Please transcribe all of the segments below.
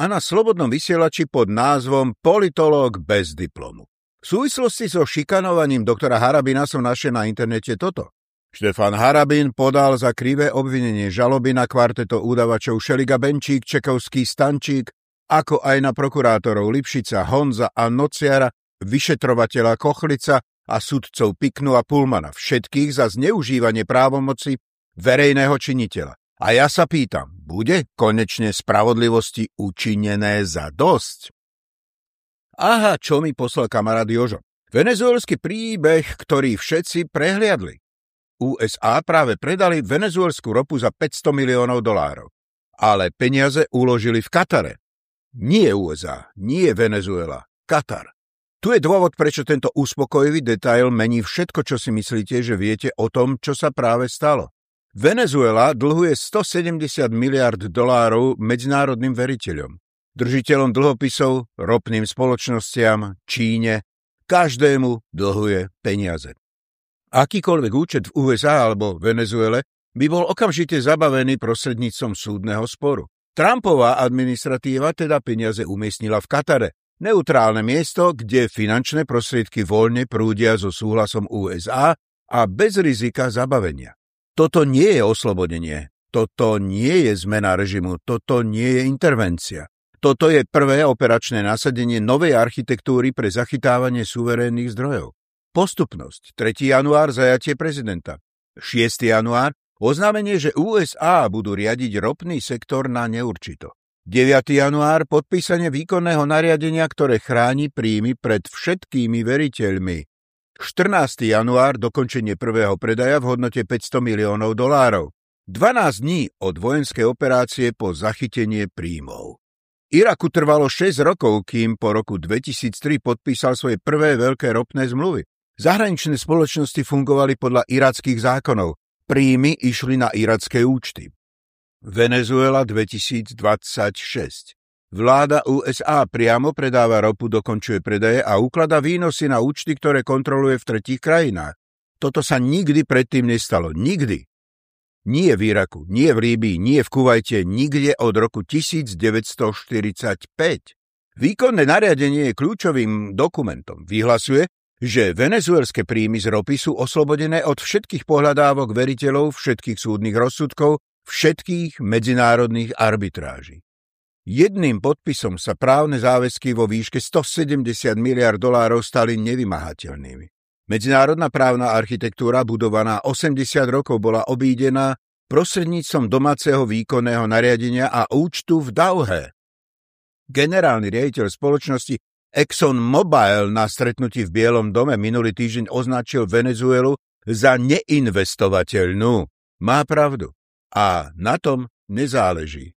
a na slobodnom vysielači pod názvom Politológ bez diplomu. V súvislosti so šikanovaním doktora Harabina som našiel na internete toto. Štefan Harabin podal za krivé obvinenie žaloby na kvarteto údavačov Šeliga Benčík, Čekovský Stančík, ako aj na prokurátorov Lipšica, Honza a Nociara, vyšetrovateľa Kochlica a sudcov Piknu a Pulmana, všetkých za zneužívanie právomoci verejného činiteľa. A ja sa pýtam, bude konečne spravodlivosti učinené za dosť? Aha, čo mi poslal kamarát Jožo. Venezuelský príbeh, ktorý všetci prehliadli. USA práve predali venezuelskú ropu za 500 miliónov dolárov. Ale peniaze uložili v Katare. Nie USA, nie Venezuela, Katar. Tu je dôvod, prečo tento uspokojivý detail mení všetko, čo si myslíte, že viete o tom, čo sa práve stalo. Venezuela dlhuje 170 miliard dolárov medzinárodným veriteľom, držiteľom dlhopisov, ropným spoločnostiam, Číne, každému dlhuje peniaze. Akýkoľvek účet v USA alebo Venezuele by bol okamžite zabavený prostredníctvom súdneho sporu. Trumpová administratíva teda peniaze umiestnila v Katare, neutrálne miesto, kde finančné prostriedky voľne prúdia so súhlasom USA a bez rizika zabavenia. Toto nie je oslobodenie. Toto nie je zmena režimu. Toto nie je intervencia. Toto je prvé operačné nasadenie novej architektúry pre zachytávanie suverénnych zdrojov. Postupnosť. 3. január zajatie prezidenta. 6. január oznámenie, že USA budú riadiť ropný sektor na neurčito. 9. január podpísanie výkonného nariadenia, ktoré chráni príjmy pred všetkými veriteľmi. 14. január dokončenie prvého predaja v hodnote 500 miliónov dolárov. 12 dní od vojenskej operácie po zachytenie príjmov. Iraku trvalo 6 rokov, kým po roku 2003 podpísal svoje prvé veľké ropné zmluvy. Zahraničné spoločnosti fungovali podľa irackých zákonov. Príjmy išli na iracké účty. Venezuela 2026 Vláda USA priamo predáva ropu, dokončuje predaje a ukladá výnosy na účty, ktoré kontroluje v tretích krajinách. Toto sa nikdy predtým nestalo. Nikdy. Nie v Iraku, nie v Líbii, nie v Kuvajte, nikde od roku 1945. Výkonné nariadenie je kľúčovým dokumentom. Vyhlasuje, že venezuelské príjmy z ropy sú oslobodené od všetkých pohľadávok veriteľov, všetkých súdnych rozsudkov, všetkých medzinárodných arbitráží. Jedným podpisom sa právne záväzky vo výške 170 miliard dolárov stali nevymahateľnými. Medzinárodná právna architektúra budovaná 80 rokov bola obídená prostredníctvom domáceho výkonného nariadenia a účtu v Dauhe. Generálny riaditeľ spoločnosti Exxon Mobil na stretnutí v Bielom dome minulý týždeň označil Venezuelu za neinvestovateľnú. Má pravdu. A na tom nezáleží.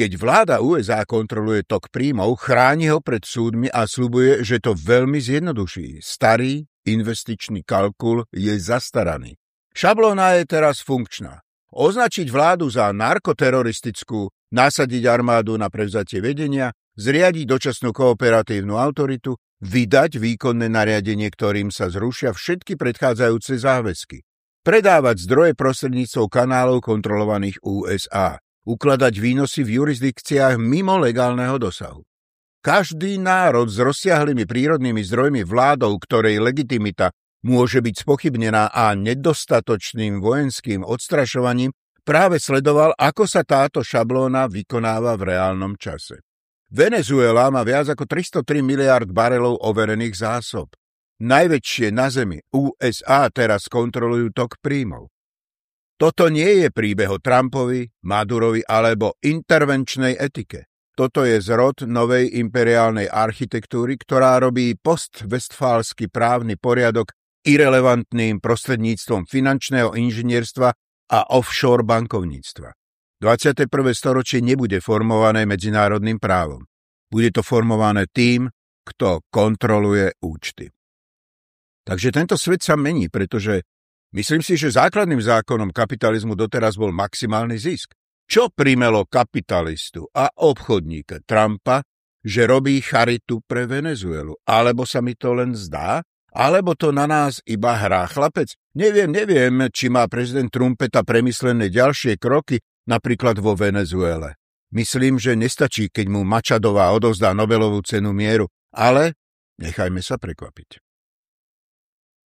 Keď vláda USA kontroluje tok príjmov, chráni ho pred súdmi a slubuje, že to veľmi zjednoduší. Starý investičný kalkul je zastaraný. Šablóna je teraz funkčná. Označiť vládu za narkoteroristickú, nasadiť armádu na prevzatie vedenia, zriadiť dočasnú kooperatívnu autoritu, vydať výkonné nariadenie, ktorým sa zrušia všetky predchádzajúce záväzky. Predávať zdroje prostredníctvom kanálov kontrolovaných USA ukladať výnosy v jurisdikciách mimo legálneho dosahu. Každý národ s rozsiahlými prírodnými zdrojmi vládou, ktorej legitimita môže byť spochybnená a nedostatočným vojenským odstrašovaním, práve sledoval, ako sa táto šablóna vykonáva v reálnom čase. Venezuela má viac ako 303 miliard barelov overených zásob. Najväčšie na Zemi, USA, teraz kontrolujú tok príjmov. Toto nie je príbeh o Trumpovi, Madurovi alebo intervenčnej etike. Toto je zrod novej imperiálnej architektúry, ktorá robí post-westfálsky právny poriadok irrelevantným prostredníctvom finančného inžinierstva a offshore bankovníctva. 21. storočie nebude formované medzinárodným právom. Bude to formované tým, kto kontroluje účty. Takže tento svet sa mení, pretože myslím si, že základným zákonom kapitalizmu doteraz bol maximálny zisk. Čo primelo kapitalistu a obchodníka Trumpa, že robí charitu pre Venezuelu? Alebo sa mi to len zdá? Alebo to na nás iba hrá chlapec? Neviem, neviem, či má prezident Trumpeta premyslené ďalšie kroky, napríklad vo Venezuele. Myslím, že nestačí, keď mu Mačadová odovzdá Nobelovú cenu mieru, ale nechajme sa prekvapiť.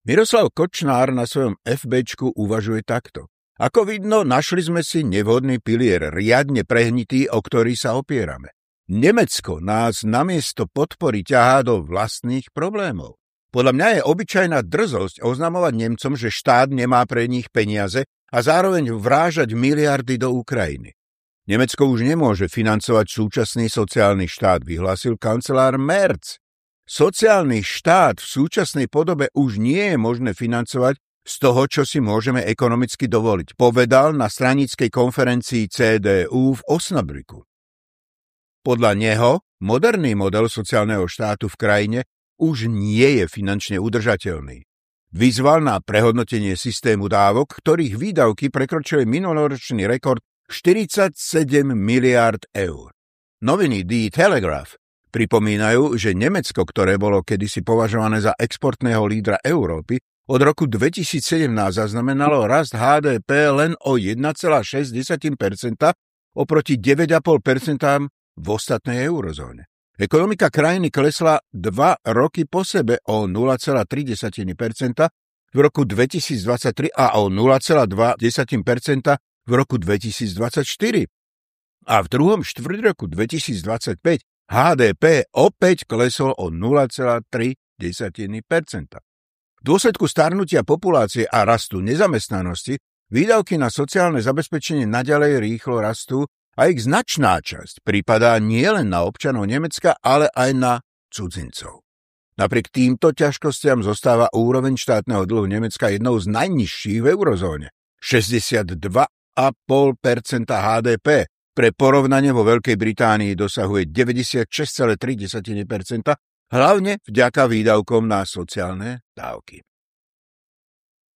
Miroslav Kočnár na svojom FBčku uvažuje takto. Ako vidno, našli sme si nevhodný pilier, riadne prehnitý, o ktorý sa opierame. Nemecko nás namiesto podpory ťahá do vlastných problémov. Podľa mňa je obyčajná drzosť oznamovať Nemcom, že štát nemá pre nich peniaze a zároveň vrážať miliardy do Ukrajiny. Nemecko už nemôže financovať súčasný sociálny štát, vyhlásil kancelár Merz. Sociálny štát v súčasnej podobe už nie je možné financovať z toho, čo si môžeme ekonomicky dovoliť, povedal na stranickej konferencii CDU v Osnabrüku. Podľa neho moderný model sociálneho štátu v krajine už nie je finančne udržateľný. Vyzval na prehodnotenie systému dávok, ktorých výdavky prekročili minuloročný rekord 47 miliard eur. Noviny The Telegraph pripomínajú, že Nemecko, ktoré bolo kedysi považované za exportného lídra Európy, od roku 2017 zaznamenalo rast HDP len o 1,6% oproti 9,5% v ostatnej eurozóne. Ekonomika krajiny klesla dva roky po sebe o 0,3% v roku 2023 a o 0,2% v roku 2024. A v druhom štvrť roku 2025 HDP opäť klesol o 0,3 V dôsledku starnutia populácie a rastu nezamestnanosti výdavky na sociálne zabezpečenie naďalej rýchlo rastú a ich značná časť pripadá nielen na občanov Nemecka, ale aj na cudzincov. Napriek týmto ťažkostiam zostáva úroveň štátneho dlhu Nemecka jednou z najnižších v eurozóne. 62 2,5% HDP. Pre porovnanie vo Veľkej Británii dosahuje 96,3%, hlavne vďaka výdavkom na sociálne dávky.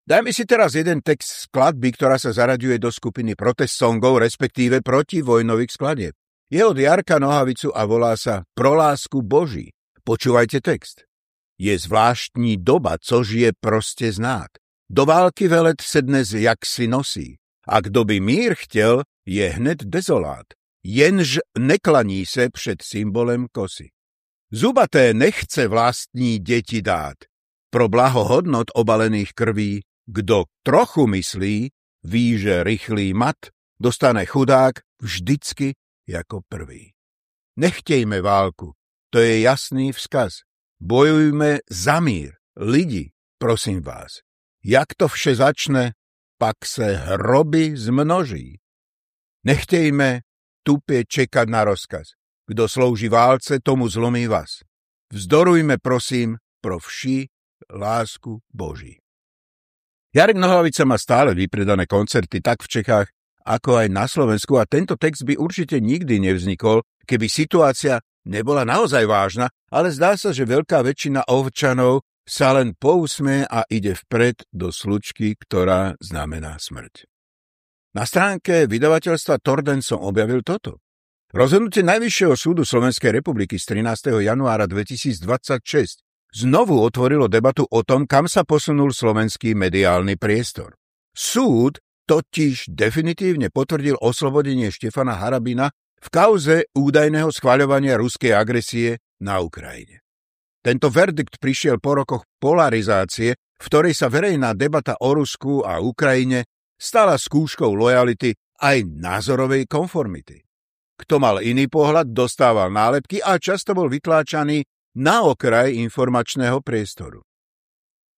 Dajme si teraz jeden text skladby, ktorá sa zaraďuje do skupiny protest songov, respektíve protivojnových skladieb. Je od Jarka Nohavicu a volá sa Pro lásku Boží. Počúvajte text. Je zvláštní doba, což je proste znát. Do války velet se dnes jak si nosí. A kdo by mír chtěl, je hned dezolát, jenž neklaní se před symbolem kosy. Zubaté nechce vlastní děti dát. Pro blaho hodnot obalených krví, kdo trochu myslí, ví, že rychlý mat dostane chudák vždycky jako prvý. Nechtějme válku, to je jasný vzkaz. Bojujme za mír, lidi, prosím vás. Jak to vše začne, pak se hroby zmnoží. Nechtejme tupě čekat na rozkaz. Kdo slouží válce, tomu zlomí vás. Vzdorujme, prosím, pro vši lásku Boží. Jarek Nohlavica má stále vypredané koncerty tak v Čechách, ako aj na Slovensku a tento text by určite nikdy nevznikol, keby situácia nebola naozaj vážna, ale zdá sa, že veľká väčšina ovčanov sa len pousmie a ide vpred do slučky, ktorá znamená smrť. Na stránke vydavateľstva Torden som objavil toto. Rozhodnutie Najvyššieho súdu Slovenskej republiky z 13. januára 2026 znovu otvorilo debatu o tom, kam sa posunul slovenský mediálny priestor. Súd totiž definitívne potvrdil oslobodenie Štefana Harabina v kauze údajného schváľovania ruskej agresie na Ukrajine. Tento verdikt prišiel po rokoch polarizácie, v ktorej sa verejná debata o Rusku a Ukrajine stala skúškou lojality aj názorovej konformity. Kto mal iný pohľad, dostával nálepky a často bol vytláčaný na okraj informačného priestoru.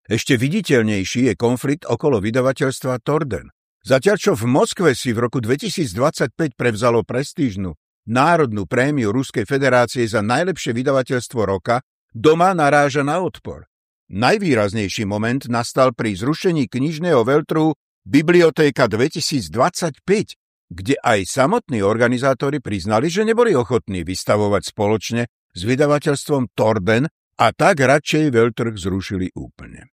Ešte viditeľnejší je konflikt okolo vydavateľstva Torden. Zatiaľ čo v Moskve si v roku 2025 prevzalo prestížnu Národnú prémiu Ruskej federácie za najlepšie vydavateľstvo roka, doma naráža na odpor. Najvýraznejší moment nastal pri zrušení knižného veľtru Bibliotéka 2025, kde aj samotní organizátori priznali, že neboli ochotní vystavovať spoločne s vydavateľstvom Torden a tak radšej veľtrh zrušili úplne.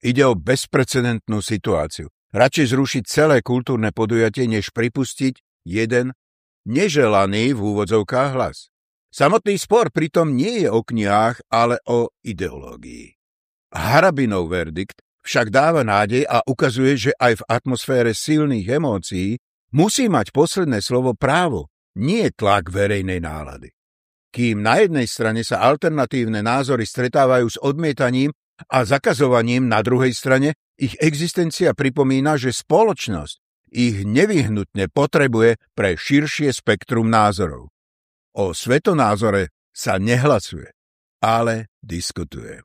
Ide o bezprecedentnú situáciu. Radšej zrušiť celé kultúrne podujatie, než pripustiť jeden neželaný v úvodzovkách hlas. Samotný spor pritom nie je o knihách, ale o ideológii. Harabinov verdikt však dáva nádej a ukazuje, že aj v atmosfére silných emócií musí mať posledné slovo právo, nie tlak verejnej nálady. Kým na jednej strane sa alternatívne názory stretávajú s odmietaním a zakazovaním na druhej strane, ich existencia pripomína, že spoločnosť ich nevyhnutne potrebuje pre širšie spektrum názorov. O svetonázore sa nehlasuje, ale diskutuje.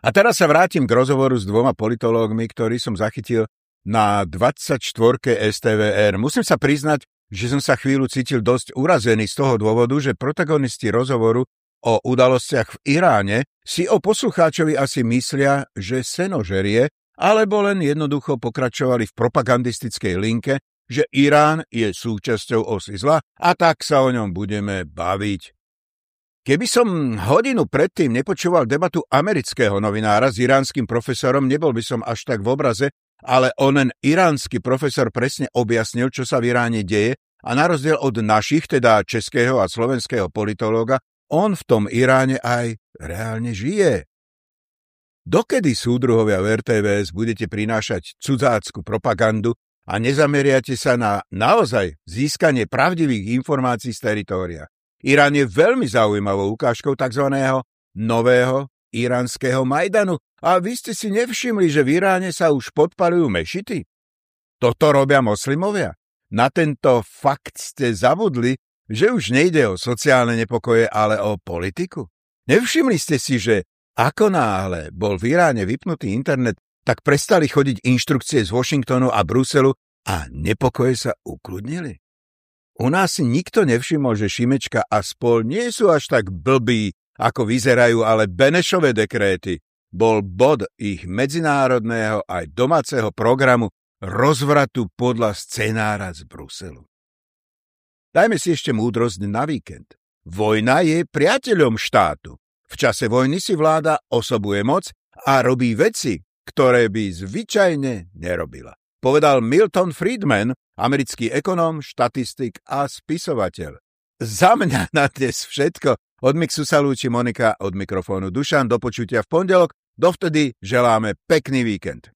A teraz sa vrátim k rozhovoru s dvoma politológmi, ktorý som zachytil na 24. STVR. Musím sa priznať, že som sa chvíľu cítil dosť urazený z toho dôvodu, že protagonisti rozhovoru o udalostiach v Iráne si o poslucháčovi asi myslia, že senožerie, alebo len jednoducho pokračovali v propagandistickej linke, že Irán je súčasťou osy zla a tak sa o ňom budeme baviť. Keby som hodinu predtým nepočúval debatu amerického novinára s iránskym profesorom, nebol by som až tak v obraze, ale onen iránsky profesor presne objasnil, čo sa v Iráne deje a na rozdiel od našich, teda českého a slovenského politológa, on v tom Iráne aj reálne žije. Dokedy súdruhovia v RTVS budete prinášať cudzácku propagandu a nezameriate sa na naozaj získanie pravdivých informácií z teritória. Irán je veľmi zaujímavou ukážkou tzv. nového iránskeho Majdanu a vy ste si nevšimli, že v Iráne sa už podpalujú mešity? Toto robia moslimovia. Na tento fakt ste zabudli, že už nejde o sociálne nepokoje, ale o politiku. Nevšimli ste si, že ako náhle bol v Iráne vypnutý internet, tak prestali chodiť inštrukcie z Washingtonu a Bruselu a nepokoje sa ukludnili. U nás si nikto nevšimol, že Šimečka a spol nie sú až tak blbí, ako vyzerajú, ale Benešové dekréty bol bod ich medzinárodného aj domáceho programu rozvratu podľa scenára z Bruselu. Dajme si ešte múdrosť na víkend. Vojna je priateľom štátu. V čase vojny si vláda osobuje moc a robí veci, ktoré by zvyčajne nerobila. Povedal Milton Friedman, americký ekonóm, štatistik a spisovateľ. Za mňa na dnes všetko. Od mixu sa lúči Monika, od mikrofónu Dušan. Do počutia v pondelok. Dovtedy želáme pekný víkend.